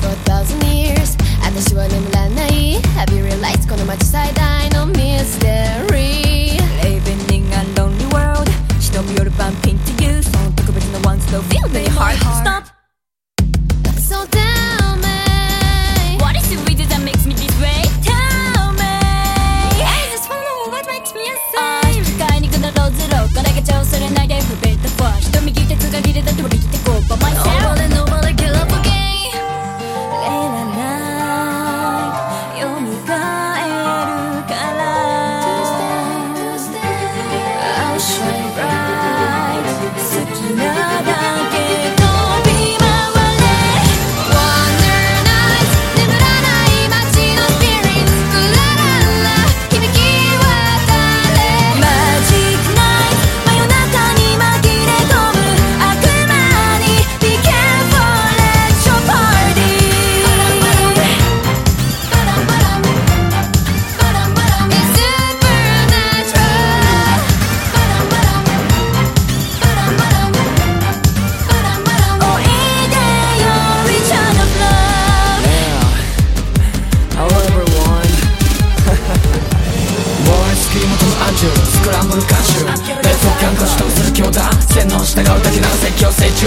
for a thousand years. 私は眠らない Have you realized? この街最大のミステリー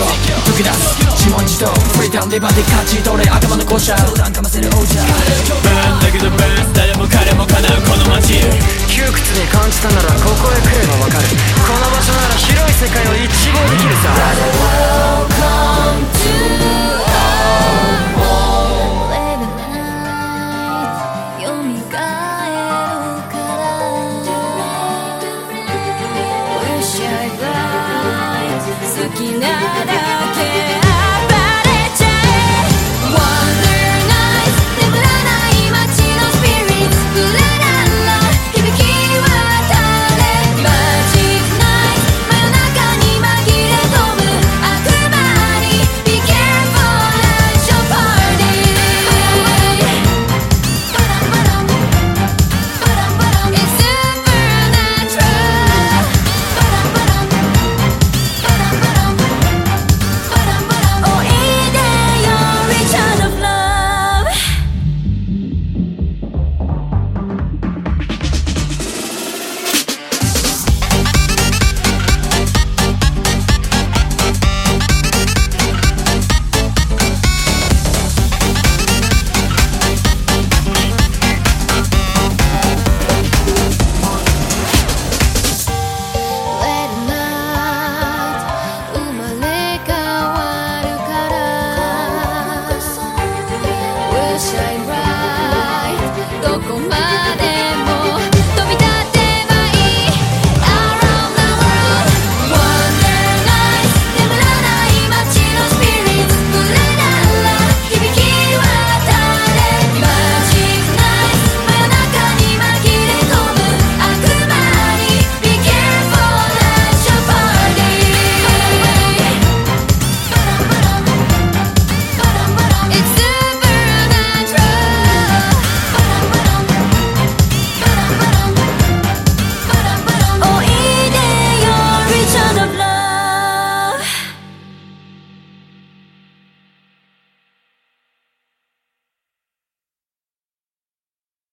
を解き出す自問自答フリーダウンリバディ勝ち取れ頭の校舎相談かませる王者バンだけどバン誰も彼も叶うこの街窮屈に感じたならここへ来ればわかるこの場所なら広い世界を一望できるさ「Wish 好きなら tanto.